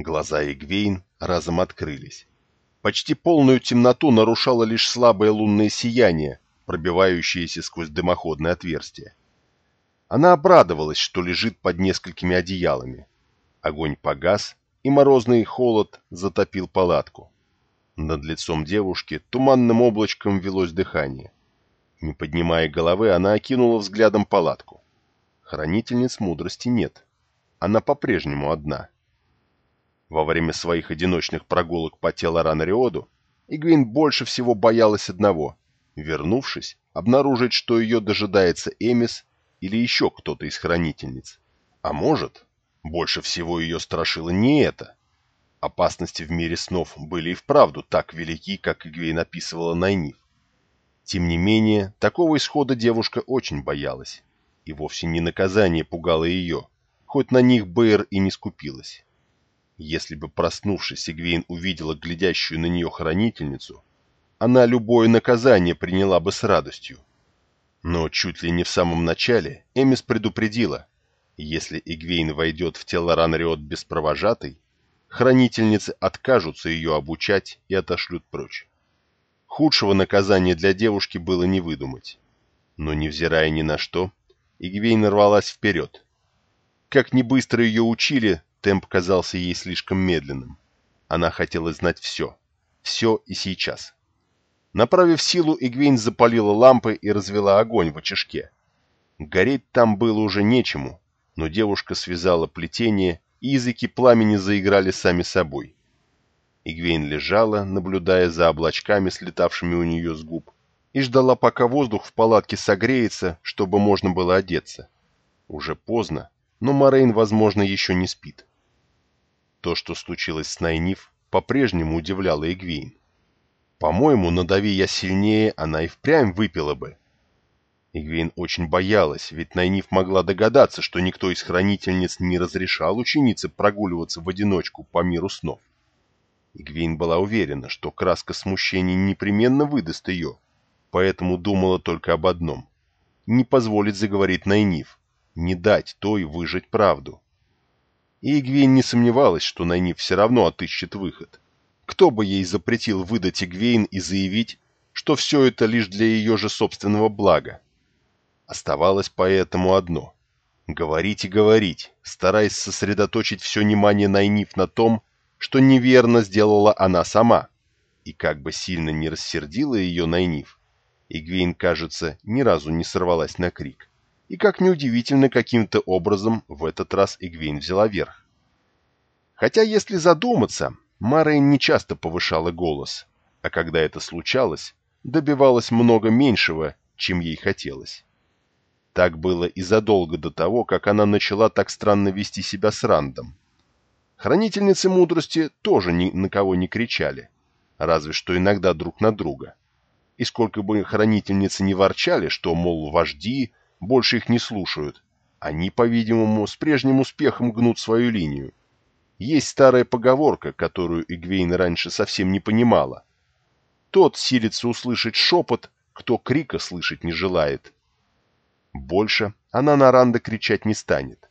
Глаза Игвейн разом открылись. Почти полную темноту нарушало лишь слабое лунное сияние, пробивающееся сквозь дымоходное отверстие. Она обрадовалась, что лежит под несколькими одеялами. Огонь погас, и морозный холод затопил палатку. Над лицом девушки туманным облачком велось дыхание. Не поднимая головы, она окинула взглядом палатку. Хранительниц мудрости нет. Она по-прежнему одна. Во время своих одиночных прогулок по Телоранариоду Игвин больше всего боялась одного — вернувшись, обнаружить, что ее дожидается Эмис или еще кто-то из хранительниц. А может, больше всего ее страшило не это. Опасности в мире снов были и вправду так велики, как Игвейн описывала Найниф. Тем не менее, такого исхода девушка очень боялась. И вовсе не наказание пугало ее, хоть на них Бэйр и не скупилась. Если бы, проснувшись, Игвейн увидела глядящую на нее хранительницу, она любое наказание приняла бы с радостью. Но чуть ли не в самом начале Эмис предупредила, если Игвейн войдет в тело Ранриот без провожатой, хранительницы откажутся ее обучать и отошлют прочь. Худшего наказания для девушки было не выдумать. Но, невзирая ни на что, Игвейн рвалась вперед. Как ни быстро ее учили, темп казался ей слишком медленным. Она хотела знать все. Все и сейчас. Направив силу, Игвейн запалила лампы и развела огонь в очишке. Гореть там было уже нечему, но девушка связала плетение и языки пламени заиграли сами собой. Игвейн лежала, наблюдая за облачками, слетавшими у нее с губ, и ждала, пока воздух в палатке согреется, чтобы можно было одеться. Уже поздно, но Морейн, возможно, еще не спит. То, что случилось с Найниф, по-прежнему удивляло Игвейн. По-моему, надави я сильнее, она и впрямь выпила бы, Игвейн очень боялась, ведь Найниф могла догадаться, что никто из хранительниц не разрешал ученице прогуливаться в одиночку по миру снов. Игвейн была уверена, что краска смущения непременно выдаст ее, поэтому думала только об одном — не позволить заговорить Найниф, не дать той выжить правду. И Игвейн не сомневалась, что Найниф все равно отыщет выход. Кто бы ей запретил выдать Игвейн и заявить, что все это лишь для ее же собственного блага? Оставалось поэтому одно — говорить и говорить, стараясь сосредоточить все внимание Найниф на том, что неверно сделала она сама. И как бы сильно не рассердила ее Найниф, Игвейн, кажется, ни разу не сорвалась на крик. И как неудивительно, каким-то образом в этот раз Игвейн взяла верх. Хотя, если задуматься, Марейн не часто повышала голос, а когда это случалось, добивалась много меньшего, чем ей хотелось. Так было и задолго до того, как она начала так странно вести себя с Рандом. Хранительницы мудрости тоже ни на кого не кричали, разве что иногда друг на друга. И сколько бы хранительницы не ворчали, что, мол, вожди больше их не слушают, они, по-видимому, с прежним успехом гнут свою линию. Есть старая поговорка, которую Игвейн раньше совсем не понимала. Тот силится услышать шепот, кто крика слышать не желает. Больше она на Ранда кричать не станет.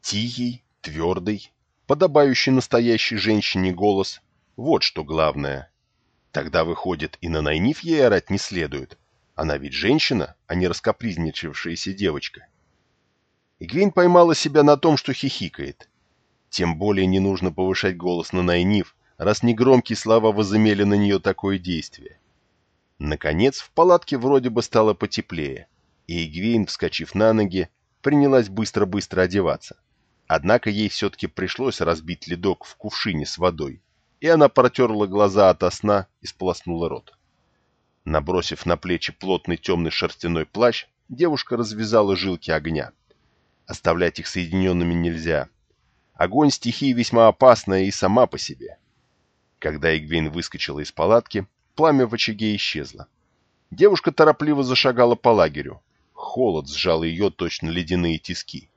Тихий, твердый, подобающий настоящей женщине голос — вот что главное. Тогда, выходит, и на Найниф ей орать не следует. Она ведь женщина, а не раскопризничавшаяся девочка. Игвейн поймала себя на том, что хихикает. Тем более не нужно повышать голос на Найниф, раз негромкие слова возымели на нее такое действие. Наконец, в палатке вроде бы стало потеплее и Игвейн, вскочив на ноги, принялась быстро-быстро одеваться. Однако ей все-таки пришлось разбить ледок в кувшине с водой, и она протерла глаза ото сна и сполоснула рот. Набросив на плечи плотный темный шерстяной плащ, девушка развязала жилки огня. Оставлять их соединенными нельзя. Огонь стихии весьма опасная и сама по себе. Когда Игвейн выскочила из палатки, пламя в очаге исчезло. Девушка торопливо зашагала по лагерю, Холод сжал ее точно ледяные тиски.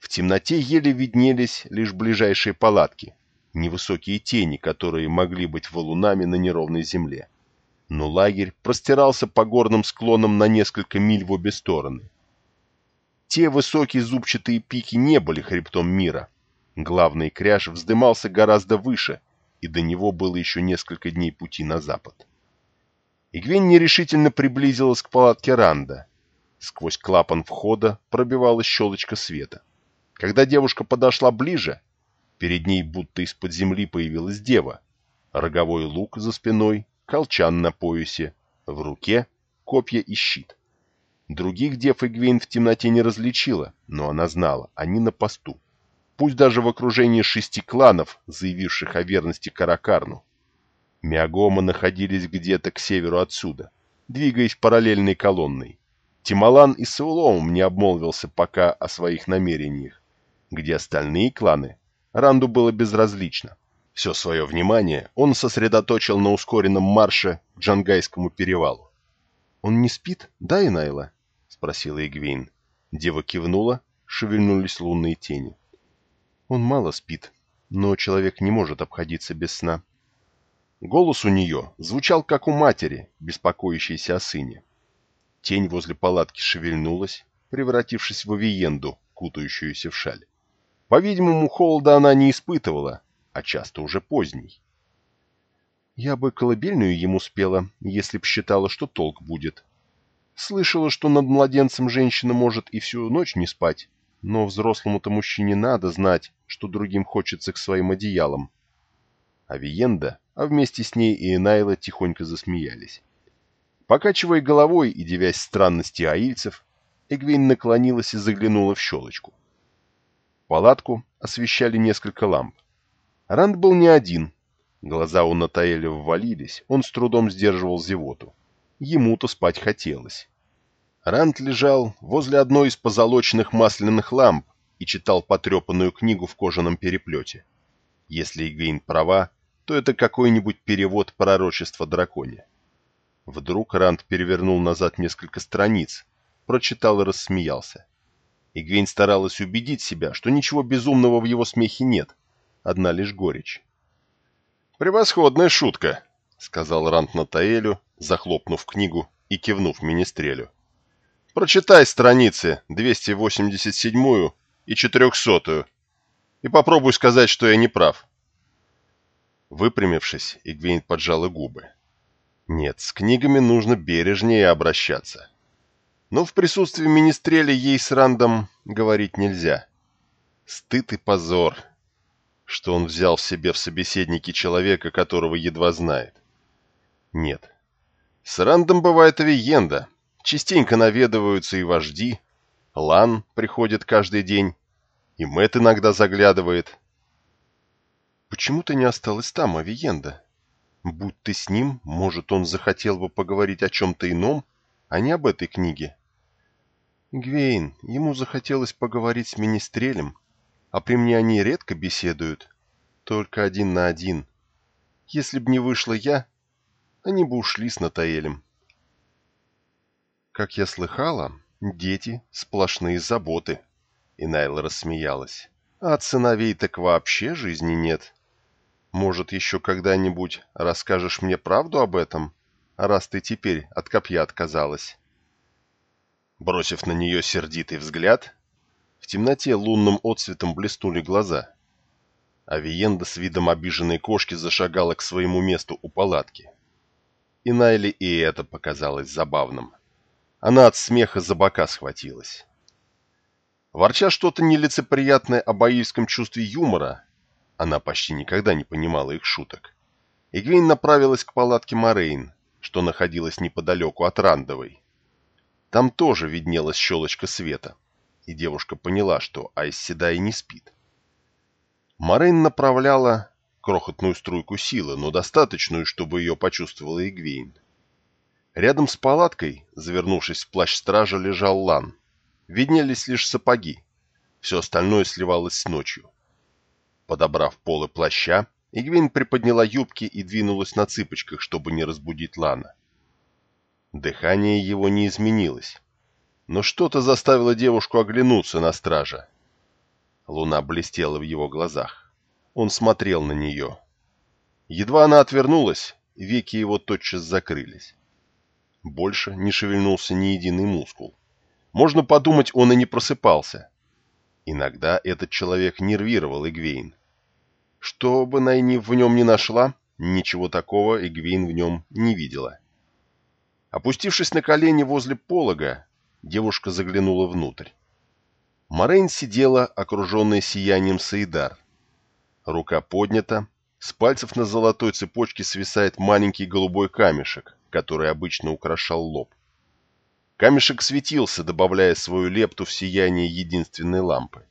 В темноте еле виднелись лишь ближайшие палатки, невысокие тени, которые могли быть валунами на неровной земле. Но лагерь простирался по горным склонам на несколько миль в обе стороны. Те высокие зубчатые пики не были хребтом мира. Главный кряж вздымался гораздо выше, и до него было еще несколько дней пути на запад. Игвень нерешительно приблизилась к палатке Ранда. Сквозь клапан входа пробивалась щелочка света. Когда девушка подошла ближе, перед ней будто из-под земли появилась дева. Роговой лук за спиной, колчан на поясе, в руке копья и щит. Других дев Игвейн в темноте не различила, но она знала, они на посту. Пусть даже в окружении шести кланов, заявивших о верности Каракарну. Миагома находились где-то к северу отсюда, двигаясь параллельной колонной. Тималан и Саулом не обмолвился пока о своих намерениях. Где остальные кланы, Ранду было безразлично. Все свое внимание он сосредоточил на ускоренном марше к Джангайскому перевалу. «Он не спит, да, Инайла?» — спросила Игвейн. Дева кивнула, шевельнулись лунные тени. «Он мало спит, но человек не может обходиться без сна». Голос у нее звучал, как у матери, беспокоящейся о сыне. Тень возле палатки шевельнулась, превратившись в авиенду, кутающуюся в шаль. По-видимому, холода она не испытывала, а часто уже поздний. Я бы колыбельную ему спела, если б считала, что толк будет. Слышала, что над младенцем женщина может и всю ночь не спать, но взрослому-то мужчине надо знать, что другим хочется к своим одеялам. Авиенда а вместе с ней и Энайла тихонько засмеялись. Покачивая головой и девясь странности аильцев, Эгвин наклонилась и заглянула в щелочку. Палатку освещали несколько ламп. Ранд был не один. Глаза у Натаэля ввалились, он с трудом сдерживал зевоту. Ему-то спать хотелось. Ранд лежал возле одной из позолоченных масляных ламп и читал потрепанную книгу в кожаном переплете. Если Игвейн права, то это какой-нибудь перевод пророчества драконе. Вдруг Ранд перевернул назад несколько страниц, прочитал и рассмеялся. Игвейн старалась убедить себя, что ничего безумного в его смехе нет, одна лишь горечь. «Превосходная шутка», — сказал Ранд Натаэлю, захлопнув книгу и кивнув министрелю. «Прочитай страницы 287 и 400 и попробуй сказать, что я не прав». Выпрямившись, Игвейн поджала губы. Нет, с книгами нужно бережнее обращаться. Но в присутствии министреля ей с Рандом говорить нельзя. Стыд и позор, что он взял в себе в собеседники человека, которого едва знает. Нет. С Рандом бывает авиенда. Частенько наведываются и вожди. Лан приходит каждый день. И Мэт иногда заглядывает. Почему ты не осталась там, Авиенда? Будь ты с ним, может, он захотел бы поговорить о чем-то ином, а не об этой книге. Гвейн, ему захотелось поговорить с министрелем, а при мне они редко беседуют, только один на один. Если б не вышла я, они бы ушли с Натаэлем. Как я слыхала, дети — сплошные заботы. И Найла рассмеялась. А от сыновей так вообще жизни нет. Может, еще когда-нибудь расскажешь мне правду об этом, раз ты теперь от копья отказалась?» Бросив на нее сердитый взгляд, темноте лунным отсветом блеснули глаза. Авиенда с видом обиженной кошки зашагала к своему месту у палатки. И Найли и это показалось забавным. Она от смеха за бока схватилась. Ворча что-то нелицеприятное о баильском чувстве юмора, она почти никогда не понимала их шуток. Игвейн направилась к палатке Морейн, что находилась неподалеку от Рандовой. Там тоже виднелась щелочка света, и девушка поняла, что Айсседай не спит. Морейн направляла крохотную струйку силы, но достаточную, чтобы ее почувствовала Игвейн. Рядом с палаткой, завернувшись в плащ стража, лежал Лан. Виднелись лишь сапоги. Все остальное сливалось с ночью. Подобрав полы плаща, Игвин приподняла юбки и двинулась на цыпочках, чтобы не разбудить Лана. Дыхание его не изменилось, но что-то заставило девушку оглянуться на стража. Луна блестела в его глазах. Он смотрел на нее. Едва она отвернулась, веки его тотчас закрылись. Больше не шевельнулся ни единый мускул. Можно подумать, он и не просыпался. Иногда этот человек нервировал Игвейн. Что бы Найниф в нем не нашла, ничего такого Игвейн в нем не видела. Опустившись на колени возле полога, девушка заглянула внутрь. Морейн сидела, окруженная сиянием Саидар. Рука поднята, с пальцев на золотой цепочке свисает маленький голубой камешек, который обычно украшал лоб. Камешек светился, добавляя свою лепту в сияние единственной лампы.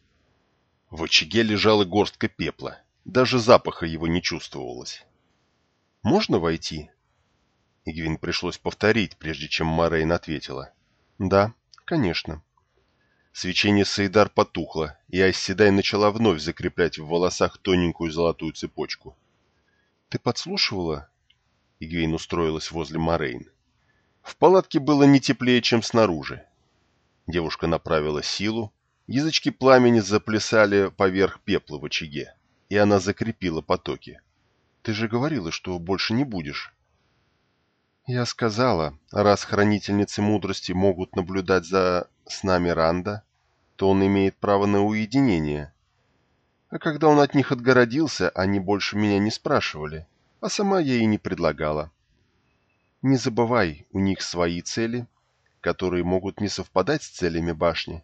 В очаге лежала горстка пепла, даже запаха его не чувствовалось. «Можно войти?» Игвин пришлось повторить, прежде чем Морейн ответила. «Да, конечно». Свечение Саидар потухло, и Айсседай начала вновь закреплять в волосах тоненькую золотую цепочку. «Ты подслушивала?» Игвейн устроилась возле Морейн. В палатке было не теплее, чем снаружи. Девушка направила силу, язычки пламени заплясали поверх пепла в очаге, и она закрепила потоки. «Ты же говорила, что больше не будешь». «Я сказала, раз хранительницы мудрости могут наблюдать за с нами Ранда, то он имеет право на уединение. А когда он от них отгородился, они больше меня не спрашивали, а сама я и не предлагала. Не забывай, у них свои цели, которые могут не совпадать с целями башни».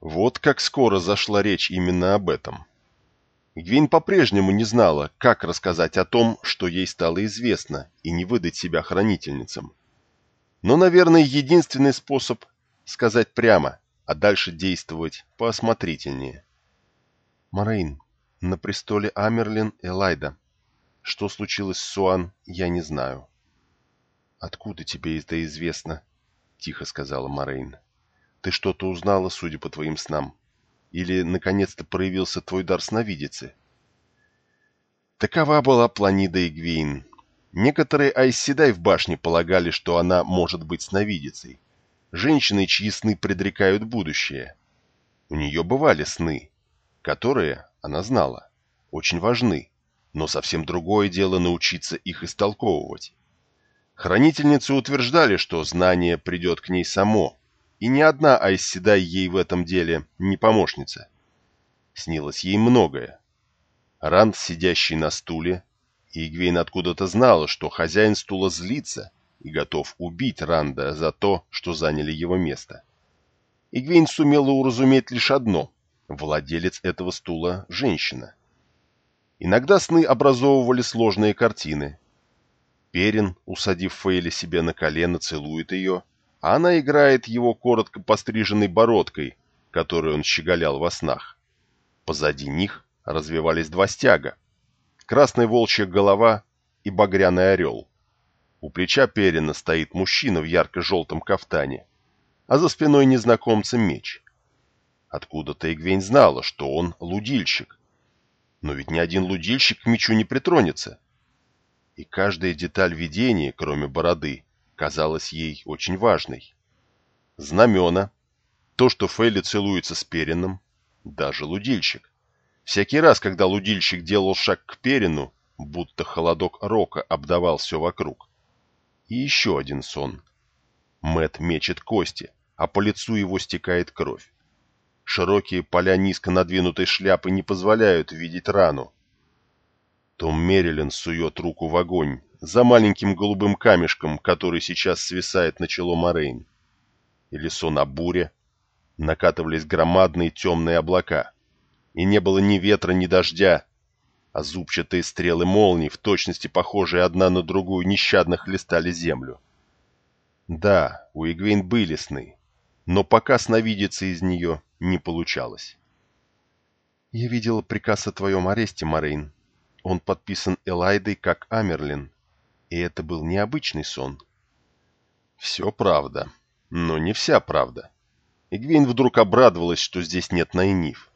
Вот как скоро зашла речь именно об этом. Гвин по-прежнему не знала, как рассказать о том, что ей стало известно, и не выдать себя хранительницам. Но, наверное, единственный способ — сказать прямо, а дальше действовать поосмотрительнее. Морейн, на престоле Амерлин Элайда. Что случилось с Суан, я не знаю. «Откуда тебе это известно?» — тихо сказала Морейн. «Ты что-то узнала, судя по твоим снам?» Или, наконец-то, проявился твой дар сновидицы? Такова была Планида Игвейн. Некоторые Айсседай в башне полагали, что она может быть сновидицей. Женщиной, чьи сны предрекают будущее. У нее бывали сны, которые, она знала, очень важны, но совсем другое дело научиться их истолковывать. Хранительницы утверждали, что знание придет к ней само, и ни одна Айсседай ей в этом деле не помощница. Снилось ей многое. Ранд, сидящий на стуле, и Игвейн откуда-то знала, что хозяин стула злится и готов убить Ранда за то, что заняли его место. Игвейн сумела уразуметь лишь одно – владелец этого стула – женщина. Иногда сны образовывали сложные картины. Перин, усадив Фейли себе на колено, целует ее – она играет его коротко постриженной бородкой, которую он щеголял во снах. Позади них развивались два стяга. Красная волчья голова и багряный орел. У плеча Перина стоит мужчина в ярко-желтом кафтане, а за спиной незнакомца меч. Откуда-то Игвень знала, что он лудильщик. Но ведь ни один лудильщик к мечу не притронется. И каждая деталь видения, кроме бороды, казалась ей очень важной. Знамена, то, что Фейли целуется с Перином, даже лудильщик. Всякий раз, когда лудильщик делал шаг к Перину, будто холодок рока обдавал все вокруг. И еще один сон. Мэт мечет кости, а по лицу его стекает кровь. Широкие поля низко надвинутой шляпы не позволяют видеть рану. Том Мерилин сует руку в огонь, за маленьким голубым камешком, который сейчас свисает на чело Морейн. Или сон о буре. Накатывались громадные темные облака. И не было ни ветра, ни дождя, а зубчатые стрелы молний, в точности похожие одна на другую, нещадно хлестали землю. Да, у Игвейн были сны, но пока сновидеться из нее не получалось. «Я видела приказ о твоем аресте, Морейн. Он подписан Элайдой как Амерлин. И это был необычный сон. Все правда, но не вся правда. Игвейн вдруг обрадовалась, что здесь нет Найниф.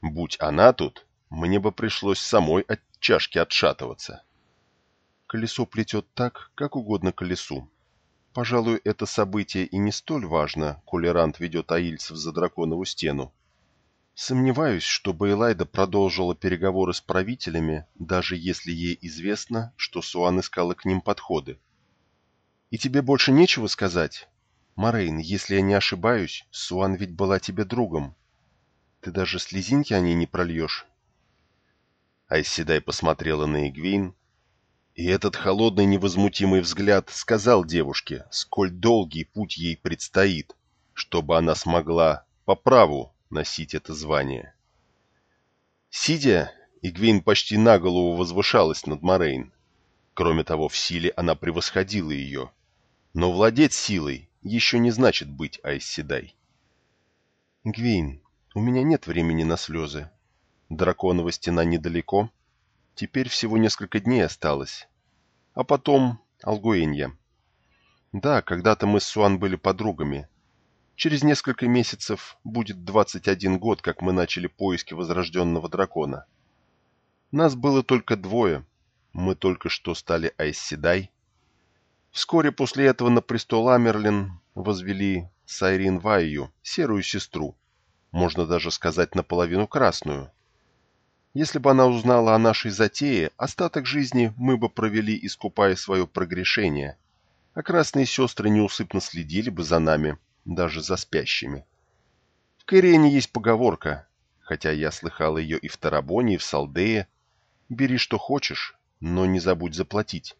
Будь она тут, мне бы пришлось самой от чашки отшатываться. Колесо плетет так, как угодно колесу. Пожалуй, это событие и не столь важно, коли Рант ведет аильцев за драконову стену. Сомневаюсь, что Элайда продолжила переговоры с правителями, даже если ей известно, что Суан искала к ним подходы. И тебе больше нечего сказать? Морейн, если я не ошибаюсь, Суан ведь была тебе другом. Ты даже слезинки о ней не прольешь. Айседай посмотрела на Игвейн, и этот холодный невозмутимый взгляд сказал девушке, сколь долгий путь ей предстоит, чтобы она смогла по праву носить это звание. Сидя, Игвейн почти на голову возвышалась над Морейн. Кроме того, в силе она превосходила ее. Но владеть силой еще не значит быть Айсседай. «Игвейн, у меня нет времени на слезы. Драконова стена недалеко. Теперь всего несколько дней осталось. А потом Алгуэнья. Да, когда-то мы с Суан были подругами. Через несколько месяцев будет 21 год, как мы начали поиски возрожденного дракона. Нас было только двое. Мы только что стали Айсседай. Вскоре после этого на престол Амерлин возвели Сайрин Вайю, серую сестру, можно даже сказать наполовину красную. Если бы она узнала о нашей затее, остаток жизни мы бы провели, искупая свое прогрешение, а красные сестры неусыпно следили бы за нами, даже за спящими. В Кирене есть поговорка, хотя я слыхал ее и в Тарабоне, и в Салдее, «Бери, что хочешь, но не забудь заплатить».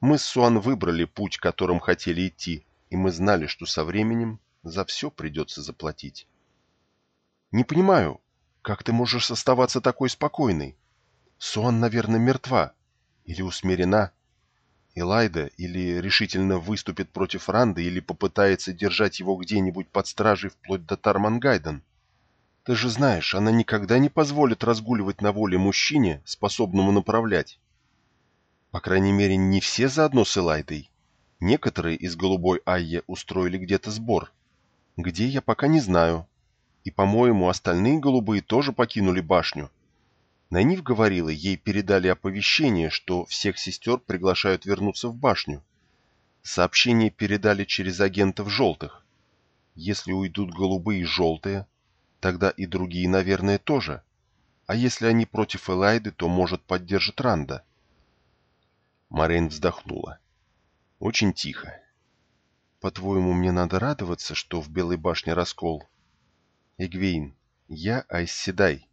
Мы с Суан выбрали путь, которым хотели идти, и мы знали, что со временем за все придется заплатить. Не понимаю, как ты можешь оставаться такой спокойной? Суан, наверное, мертва. Или усмирена. Элайда или решительно выступит против Ранды, или попытается держать его где-нибудь под стражей вплоть до Тармангайден. Ты же знаешь, она никогда не позволит разгуливать на воле мужчине, способному направлять. По крайней мере, не все заодно с Элайдой. Некоторые из голубой Айе устроили где-то сбор. Где, я пока не знаю, и, по-моему, остальные голубые тоже покинули башню. Найниф говорила, ей передали оповещение, что всех сестер приглашают вернуться в башню. Сообщение передали через агентов желтых. Если уйдут голубые и желтые, тогда и другие, наверное, тоже. А если они против Элайды, то, может, поддержит Ранда. Морейн вздохнула. Очень тихо. По-твоему, мне надо радоваться, что в Белой башне раскол? Эгвейн, я Айсседай.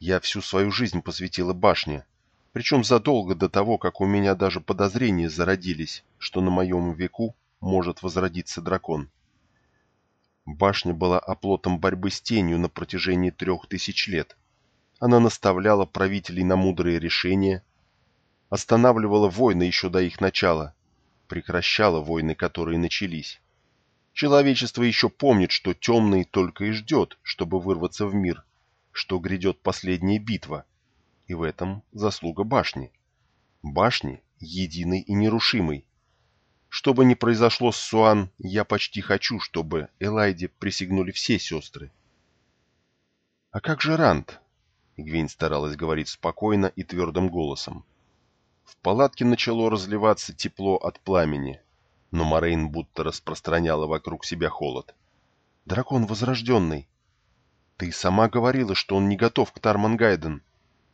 Я всю свою жизнь посвятила башне, причем задолго до того, как у меня даже подозрения зародились, что на моем веку может возродиться дракон. Башня была оплотом борьбы с тенью на протяжении трех тысяч лет. Она наставляла правителей на мудрые решения, останавливала войны еще до их начала, прекращала войны, которые начались. Человечество еще помнит, что темный только и ждет, чтобы вырваться в мир, что грядет последняя битва. И в этом заслуга башни. Башни единой и нерушимой. Что бы ни произошло с Суан, я почти хочу, чтобы Элайде присягнули все сестры. «А как же Ранд?» Гвин старалась говорить спокойно и твердым голосом. В палатке начало разливаться тепло от пламени, но Морейн будто распространяла вокруг себя холод. «Дракон возрожденный! Ты сама говорила, что он не готов к Тармангайден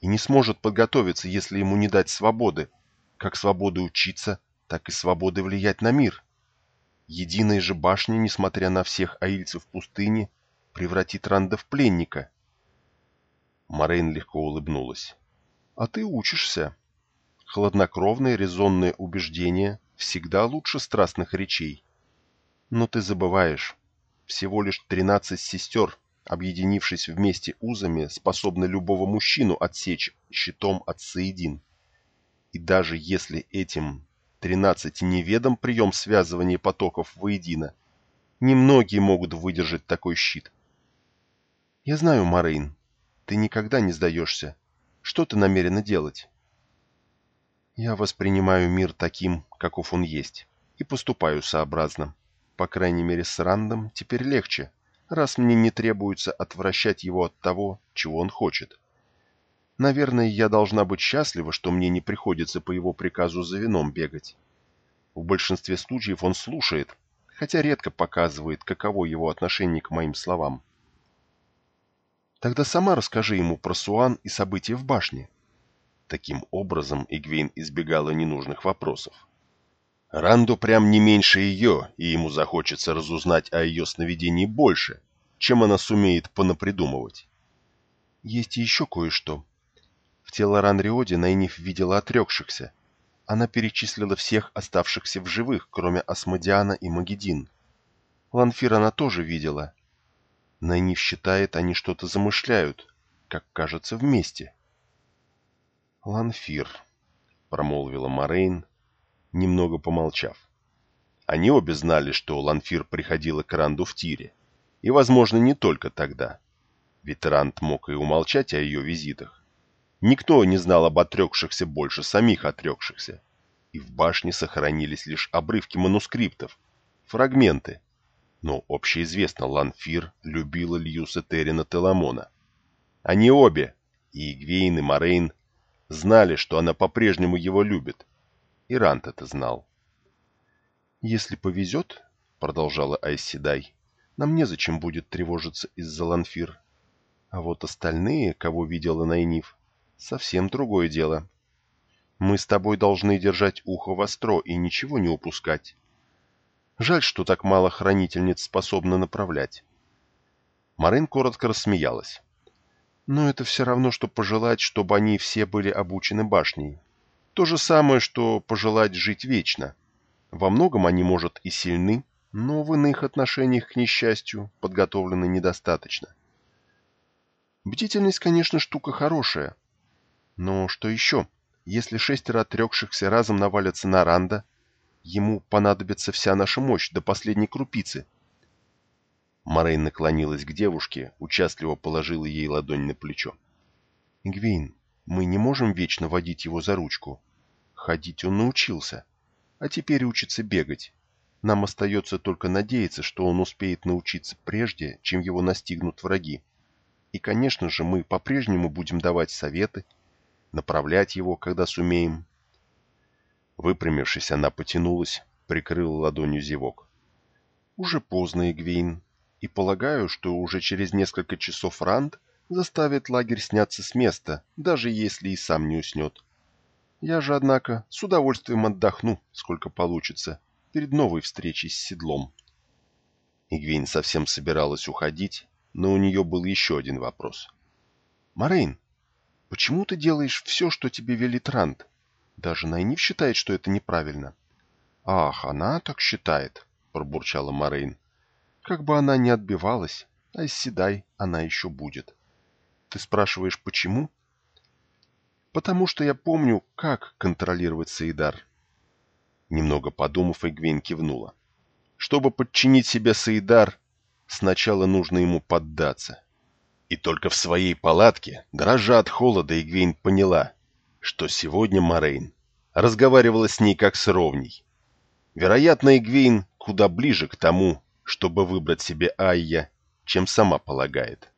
и не сможет подготовиться, если ему не дать свободы, как свободы учиться, так и свободы влиять на мир. Единая же башня, несмотря на всех аильцев пустыни, превратит Ранда в пленника». Морейн легко улыбнулась. «А ты учишься. Хладнокровное резонное убеждение — всегда лучше страстных речей. Но ты забываешь, всего лишь тринадцать сестер, объединившись вместе узами, способны любого мужчину отсечь щитом от Саидин. И даже если этим тринадцати неведом прием связывания потоков воедино, немногие могут выдержать такой щит. Я знаю, Марин, ты никогда не сдаешься. Что ты намерена делать? Я воспринимаю мир таким, каков он есть, и поступаю сообразно. По крайней мере, с Рандом теперь легче, раз мне не требуется отвращать его от того, чего он хочет. Наверное, я должна быть счастлива, что мне не приходится по его приказу за вином бегать. В большинстве случаев он слушает, хотя редко показывает, каково его отношение к моим словам. Тогда сама расскажи ему про Суан и события в башне. Таким образом, Игвейн избегала ненужных вопросов. Ранду прям не меньше ее, и ему захочется разузнать о ее сновидении больше, чем она сумеет понапридумывать. Есть еще кое-что. В тело Ранриоде Найниф видела отрекшихся. Она перечислила всех оставшихся в живых, кроме Асмодиана и Магедин. Ланфир она тоже видела. Найниф считает, они что-то замышляют, как кажется, вместе. «Ланфир», — промолвила Морейн, немного помолчав. Они обе знали, что Ланфир приходила к Ранду в тире, и, возможно, не только тогда. Ведь Ранд мог и умолчать о ее визитах. Никто не знал об отрекшихся больше самих отрекшихся, и в башне сохранились лишь обрывки манускриптов, фрагменты. Но общеизвестно, Ланфир любила Льюса Террина Теламона. Они обе, и Игвейн, и Морейн, знали, что она по-прежнему его любит. И Рант это знал. «Если повезет, — продолжала Айсседай, — нам незачем будет тревожиться из-за Ланфир. А вот остальные, кого видела Найниф, совсем другое дело. Мы с тобой должны держать ухо востро и ничего не упускать. Жаль, что так мало хранительниц способны направлять. Марин коротко рассмеялась. Но это все равно, что пожелать, чтобы они все были обучены башней. То же самое, что пожелать жить вечно. Во многом они, может, и сильны, но в иных отношениях, к несчастью, подготовлены недостаточно. Бдительность, конечно, штука хорошая. Но что еще? Если шестеро отрекшихся разом навалятся на Ранда, ему понадобится вся наша мощь до последней крупицы. Морейн наклонилась к девушке, участливо положила ей ладонь на плечо. «Игвейн, мы не можем вечно водить его за ручку. Ходить он научился, а теперь учится бегать. Нам остается только надеяться, что он успеет научиться прежде, чем его настигнут враги. И, конечно же, мы по-прежнему будем давать советы, направлять его, когда сумеем. Выпрямившись, она потянулась, прикрыла ладонью зевок. Уже поздно, Игвейн, и полагаю, что уже через несколько часов Ранд заставит лагерь сняться с места, даже если и сам не уснет. Я же, однако, с удовольствием отдохну, сколько получится, перед новой встречей с седлом. Игвейн совсем собиралась уходить, но у нее был еще один вопрос. «Морейн, почему ты делаешь все, что тебе велит Ранд? Даже Найниф считает, что это неправильно». «Ах, она так считает», — пробурчала Морейн. «Как бы она ни отбивалась, а седай она еще будет». «Ты спрашиваешь, почему?» «Потому что я помню, как контролировать Саидар». Немного подумав, Игвейн кивнула. Чтобы подчинить себе Саидар, сначала нужно ему поддаться. И только в своей палатке, дрожа от холода, Игвейн поняла, что сегодня Морейн разговаривала с ней как с ровней. Вероятно, Игвейн куда ближе к тому, чтобы выбрать себе Айя, чем сама полагает.